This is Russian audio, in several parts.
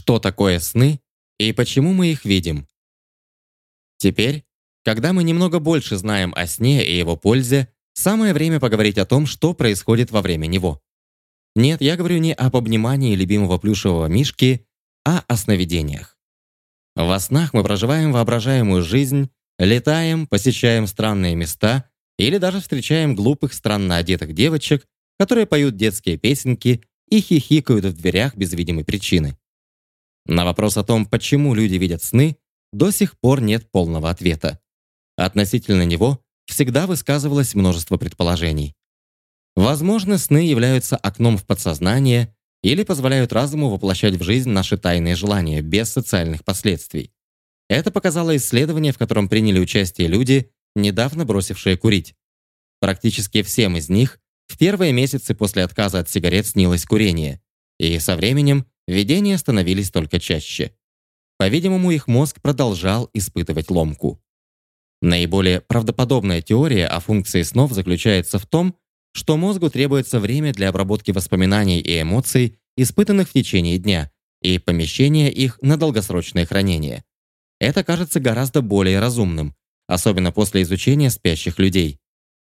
Что такое сны и почему мы их видим? Теперь, когда мы немного больше знаем о сне и его пользе, самое время поговорить о том, что происходит во время него. Нет, я говорю не об обнимании любимого плюшевого мишки, а о сновидениях. Во снах мы проживаем воображаемую жизнь, летаем, посещаем странные места или даже встречаем глупых, странно одетых девочек, которые поют детские песенки и хихикают в дверях без видимой причины. На вопрос о том, почему люди видят сны, до сих пор нет полного ответа. Относительно него всегда высказывалось множество предположений. Возможно, сны являются окном в подсознание или позволяют разуму воплощать в жизнь наши тайные желания без социальных последствий. Это показало исследование, в котором приняли участие люди, недавно бросившие курить. Практически всем из них в первые месяцы после отказа от сигарет снилось курение, и со временем видения становились только чаще. По-видимому, их мозг продолжал испытывать ломку. Наиболее правдоподобная теория о функции снов заключается в том, что мозгу требуется время для обработки воспоминаний и эмоций, испытанных в течение дня, и помещения их на долгосрочное хранение. Это кажется гораздо более разумным, особенно после изучения спящих людей.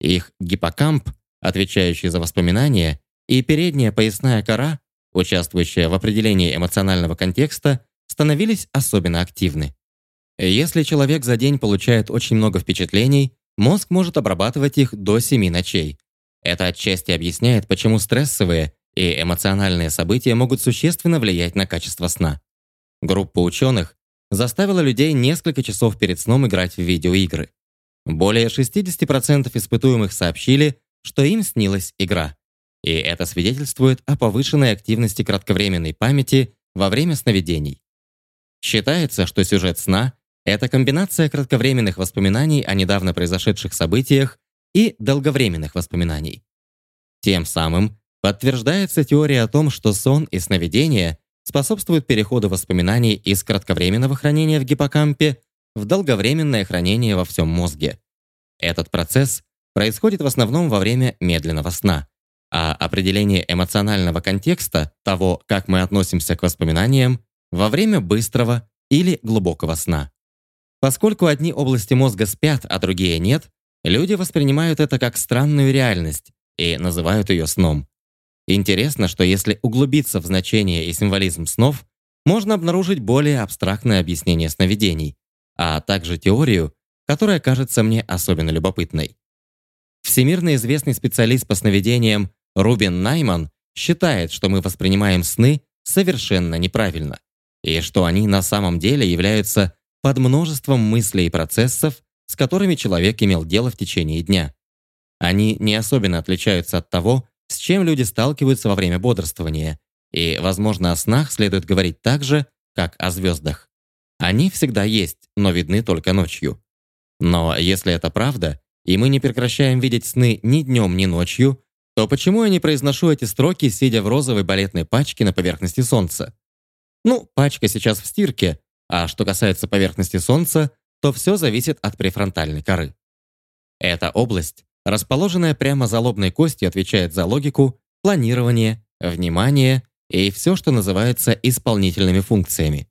Их гиппокамп, отвечающий за воспоминания, и передняя поясная кора, участвующая в определении эмоционального контекста, становились особенно активны. Если человек за день получает очень много впечатлений, мозг может обрабатывать их до 7 ночей, это отчасти объясняет, почему стрессовые и эмоциональные события могут существенно влиять на качество сна. Группа ученых заставила людей несколько часов перед сном играть в видеоигры. Более 60% испытуемых сообщили, что им снилась игра. И это свидетельствует о повышенной активности кратковременной памяти во время сновидений. Считается, что сюжет сна — это комбинация кратковременных воспоминаний о недавно произошедших событиях и долговременных воспоминаний. Тем самым подтверждается теория о том, что сон и сновидения способствуют переходу воспоминаний из кратковременного хранения в гиппокампе в долговременное хранение во всем мозге. Этот процесс происходит в основном во время медленного сна, а определение эмоционального контекста того, как мы относимся к воспоминаниям, во время быстрого или глубокого сна. Поскольку одни области мозга спят, а другие нет, Люди воспринимают это как странную реальность и называют ее сном. Интересно, что если углубиться в значение и символизм снов, можно обнаружить более абстрактное объяснение сновидений, а также теорию, которая кажется мне особенно любопытной. Всемирно известный специалист по сновидениям Рубин Найман считает, что мы воспринимаем сны совершенно неправильно, и что они на самом деле являются под множеством мыслей и процессов, с которыми человек имел дело в течение дня. Они не особенно отличаются от того, с чем люди сталкиваются во время бодрствования, и, возможно, о снах следует говорить так же, как о звездах. Они всегда есть, но видны только ночью. Но если это правда, и мы не прекращаем видеть сны ни днем, ни ночью, то почему я не произношу эти строки, сидя в розовой балетной пачке на поверхности Солнца? Ну, пачка сейчас в стирке, а что касается поверхности Солнца, то все зависит от префронтальной коры. Эта область, расположенная прямо за лобной костью, отвечает за логику, планирование, внимание и все, что называется исполнительными функциями.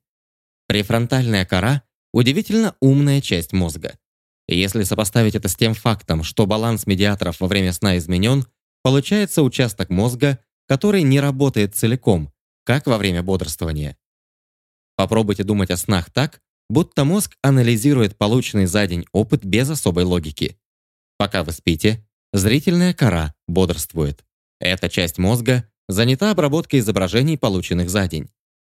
Префронтальная кора – удивительно умная часть мозга. Если сопоставить это с тем фактом, что баланс медиаторов во время сна изменен, получается участок мозга, который не работает целиком, как во время бодрствования. Попробуйте думать о снах так, будто мозг анализирует полученный за день опыт без особой логики. Пока вы спите, зрительная кора бодрствует. Эта часть мозга занята обработкой изображений, полученных за день.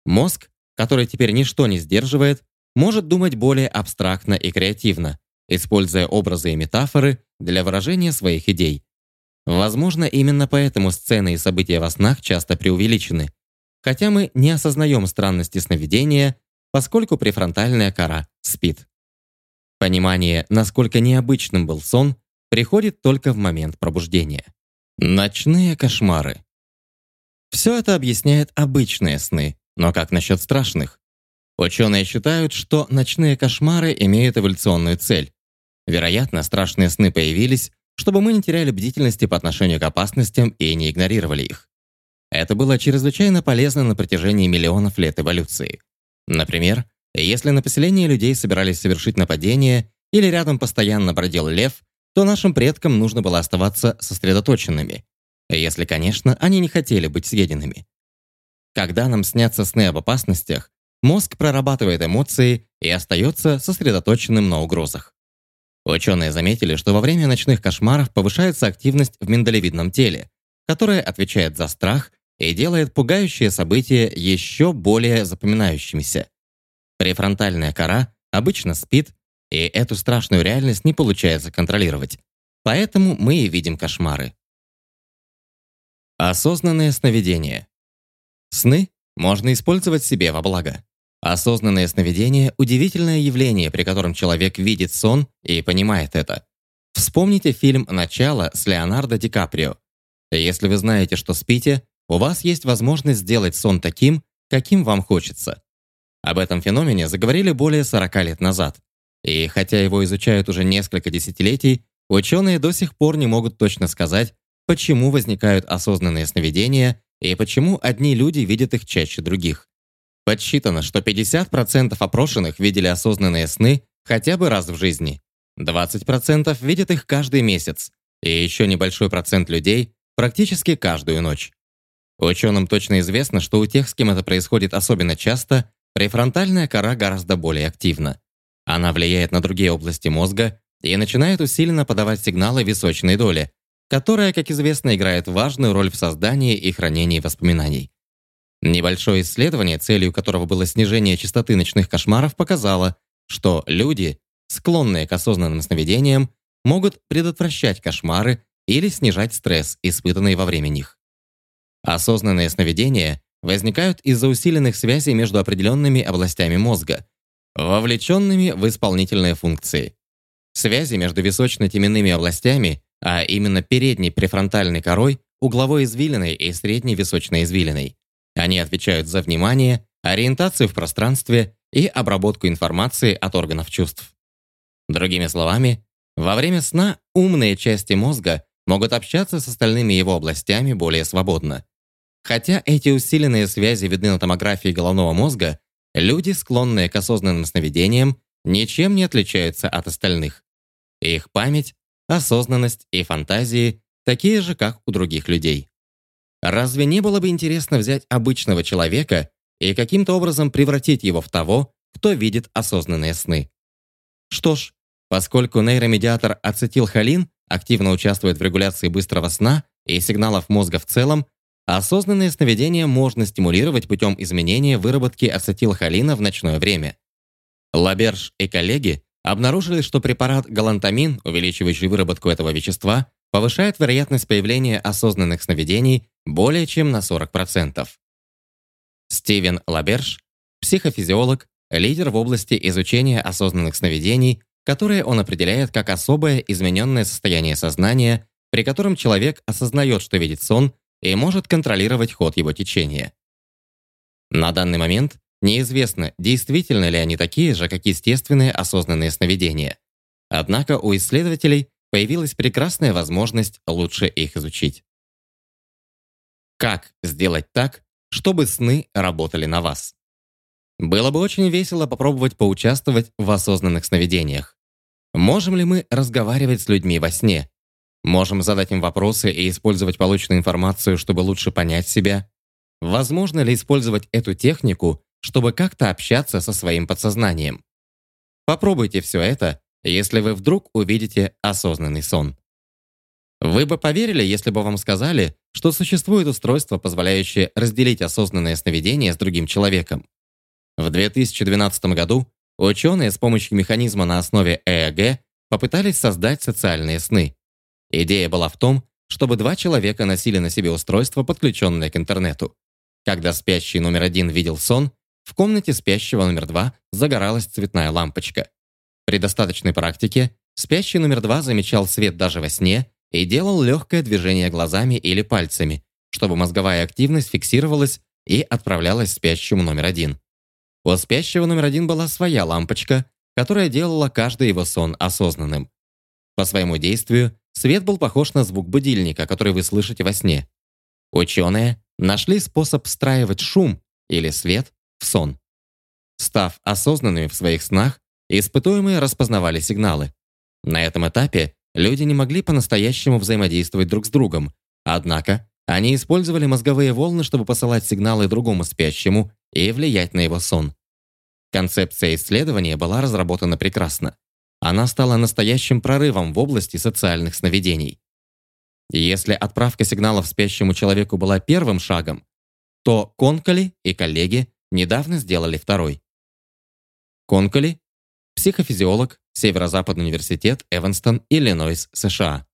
Мозг, который теперь ничто не сдерживает, может думать более абстрактно и креативно, используя образы и метафоры для выражения своих идей. Возможно, именно поэтому сцены и события во снах часто преувеличены. Хотя мы не осознаем странности сновидения, поскольку префронтальная кора спит. Понимание, насколько необычным был сон, приходит только в момент пробуждения. Ночные кошмары. Все это объясняет обычные сны, но как насчет страшных? Ученые считают, что ночные кошмары имеют эволюционную цель. Вероятно, страшные сны появились, чтобы мы не теряли бдительности по отношению к опасностям и не игнорировали их. Это было чрезвычайно полезно на протяжении миллионов лет эволюции. Например, если на поселение людей собирались совершить нападение или рядом постоянно бродил лев, то нашим предкам нужно было оставаться сосредоточенными, если, конечно, они не хотели быть съеденными. Когда нам снятся сны об опасностях, мозг прорабатывает эмоции и остается сосредоточенным на угрозах. Ученые заметили, что во время ночных кошмаров повышается активность в миндалевидном теле, которая отвечает за страх и делает пугающие события еще более запоминающимися. Префронтальная кора обычно спит, и эту страшную реальность не получается контролировать. Поэтому мы и видим кошмары. Осознанное сновидение. Сны можно использовать себе во благо. Осознанное сновидение – удивительное явление, при котором человек видит сон и понимает это. Вспомните фильм «Начало» с Леонардо Ди Каприо. Если вы знаете, что спите, у вас есть возможность сделать сон таким, каким вам хочется. Об этом феномене заговорили более 40 лет назад. И хотя его изучают уже несколько десятилетий, ученые до сих пор не могут точно сказать, почему возникают осознанные сновидения и почему одни люди видят их чаще других. Подсчитано, что 50% опрошенных видели осознанные сны хотя бы раз в жизни, 20% видят их каждый месяц, и еще небольшой процент людей практически каждую ночь. Ученым точно известно, что у тех, с кем это происходит особенно часто, префронтальная кора гораздо более активна. Она влияет на другие области мозга и начинает усиленно подавать сигналы височной доли, которая, как известно, играет важную роль в создании и хранении воспоминаний. Небольшое исследование, целью которого было снижение частоты ночных кошмаров, показало, что люди, склонные к осознанным сновидениям, могут предотвращать кошмары или снижать стресс, испытанный во время них. Осознанные сновидения возникают из-за усиленных связей между определенными областями мозга, вовлеченными в исполнительные функции. Связи между височно-теменными областями, а именно передней префронтальной корой, угловой извилиной и средней височной извилиной. Они отвечают за внимание, ориентацию в пространстве и обработку информации от органов чувств. Другими словами, во время сна умные части мозга могут общаться с остальными его областями более свободно. Хотя эти усиленные связи видны на томографии головного мозга, люди, склонные к осознанным сновидениям, ничем не отличаются от остальных. Их память, осознанность и фантазии такие же, как у других людей. Разве не было бы интересно взять обычного человека и каким-то образом превратить его в того, кто видит осознанные сны? Что ж, поскольку нейромедиатор ацетилхолин активно участвует в регуляции быстрого сна и сигналов мозга в целом, осознанное сновидение можно стимулировать путем изменения выработки ацетилхолина в ночное время. Лаберж и коллеги обнаружили, что препарат галантамин, увеличивающий выработку этого вещества, повышает вероятность появления осознанных сновидений более чем на 40%. Стивен Лаберж, психофизиолог, лидер в области изучения осознанных сновидений, которое он определяет как особое измененное состояние сознания, при котором человек осознает, что видит сон, и может контролировать ход его течения. На данный момент неизвестно, действительно ли они такие же, как естественные осознанные сновидения. Однако у исследователей появилась прекрасная возможность лучше их изучить. Как сделать так, чтобы сны работали на вас? Было бы очень весело попробовать поучаствовать в осознанных сновидениях. Можем ли мы разговаривать с людьми во сне? Можем задать им вопросы и использовать полученную информацию, чтобы лучше понять себя? Возможно ли использовать эту технику, чтобы как-то общаться со своим подсознанием? Попробуйте все это, если вы вдруг увидите осознанный сон. Вы бы поверили, если бы вам сказали, что существует устройство, позволяющее разделить осознанное сновидение с другим человеком. В 2012 году Ученые с помощью механизма на основе ЭЭГ попытались создать социальные сны. Идея была в том, чтобы два человека носили на себе устройство, подключенное к интернету. Когда спящий номер один видел сон, в комнате спящего номер два загоралась цветная лампочка. При достаточной практике спящий номер два замечал свет даже во сне и делал легкое движение глазами или пальцами, чтобы мозговая активность фиксировалась и отправлялась спящему номер один. У спящего номер один была своя лампочка, которая делала каждый его сон осознанным. По своему действию свет был похож на звук будильника, который вы слышите во сне. Ученые нашли способ встраивать шум или свет в сон. Став осознанными в своих снах, испытуемые распознавали сигналы. На этом этапе люди не могли по-настоящему взаимодействовать друг с другом, однако они использовали мозговые волны, чтобы посылать сигналы другому спящему и влиять на его сон. Концепция исследования была разработана прекрасно. Она стала настоящим прорывом в области социальных сновидений. Если отправка сигналов спящему человеку была первым шагом, то Конколи и коллеги недавно сделали второй. Конколи – психофизиолог, Северо-Западный университет, Эванстон, Иллинойс, США.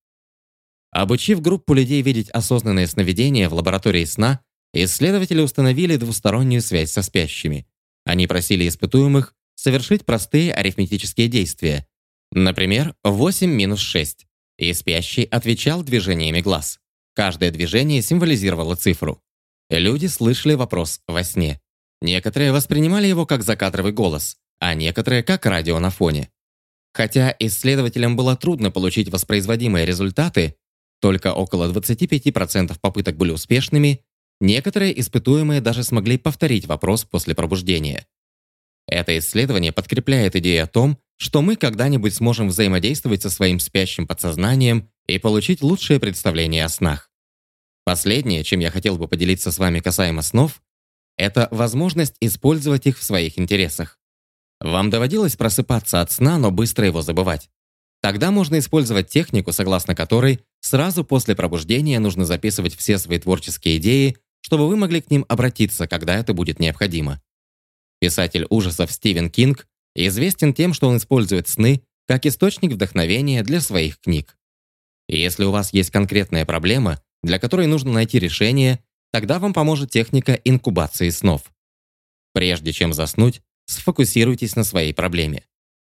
Обучив группу людей видеть осознанные сновидения в лаборатории сна, исследователи установили двустороннюю связь со спящими. Они просили испытуемых совершить простые арифметические действия. Например, 8 минус 6. И спящий отвечал движениями глаз. Каждое движение символизировало цифру. Люди слышали вопрос во сне. Некоторые воспринимали его как закадровый голос, а некоторые как радио на фоне. Хотя исследователям было трудно получить воспроизводимые результаты, только около 25% попыток были успешными, некоторые испытуемые даже смогли повторить вопрос после пробуждения. Это исследование подкрепляет идею о том, что мы когда-нибудь сможем взаимодействовать со своим спящим подсознанием и получить лучшее представление о снах. Последнее, чем я хотел бы поделиться с вами касаемо снов, это возможность использовать их в своих интересах. Вам доводилось просыпаться от сна, но быстро его забывать? Тогда можно использовать технику, согласно которой сразу после пробуждения нужно записывать все свои творческие идеи, чтобы вы могли к ним обратиться, когда это будет необходимо. Писатель ужасов Стивен Кинг известен тем, что он использует сны как источник вдохновения для своих книг. Если у вас есть конкретная проблема, для которой нужно найти решение, тогда вам поможет техника инкубации снов. Прежде чем заснуть, сфокусируйтесь на своей проблеме.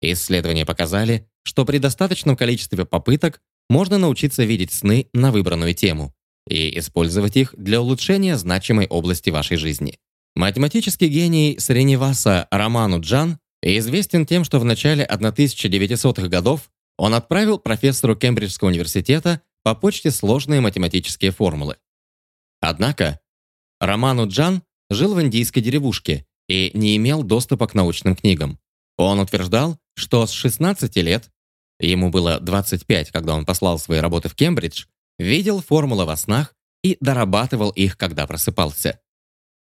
Исследования показали, что при достаточном количестве попыток можно научиться видеть сны на выбранную тему и использовать их для улучшения значимой области вашей жизни. Математический гений Срениваса Роману Джан известен тем, что в начале 1900-х годов он отправил профессору Кембриджского университета по почте сложные математические формулы. Однако Роману Джан жил в индийской деревушке и не имел доступа к научным книгам. Он утверждал, что с 16 лет, ему было 25, когда он послал свои работы в Кембридж, видел формулы во снах и дорабатывал их, когда просыпался.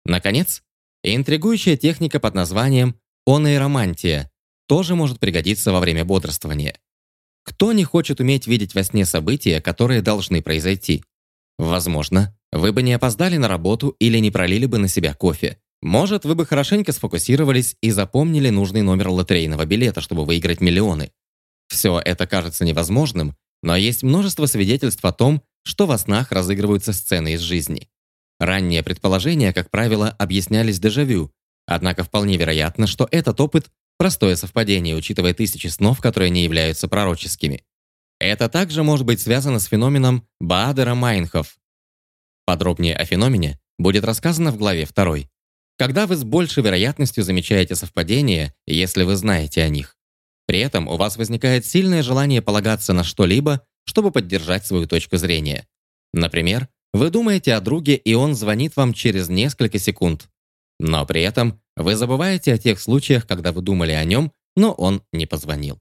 Наконец, интригующая техника под названием онейромантия тоже может пригодиться во время бодрствования. Кто не хочет уметь видеть во сне события, которые должны произойти? Возможно, вы бы не опоздали на работу или не пролили бы на себя кофе. Может, вы бы хорошенько сфокусировались и запомнили нужный номер лотерейного билета, чтобы выиграть миллионы. Все это кажется невозможным, но есть множество свидетельств о том, что во снах разыгрываются сцены из жизни. Ранние предположения, как правило, объяснялись дежавю, однако вполне вероятно, что этот опыт – простое совпадение, учитывая тысячи снов, которые не являются пророческими. Это также может быть связано с феноменом Баадера-Майнхоф. Подробнее о феномене будет рассказано в главе 2. Когда вы с большей вероятностью замечаете совпадения, если вы знаете о них. При этом у вас возникает сильное желание полагаться на что-либо, чтобы поддержать свою точку зрения. Например, вы думаете о друге, и он звонит вам через несколько секунд. Но при этом вы забываете о тех случаях, когда вы думали о нем, но он не позвонил.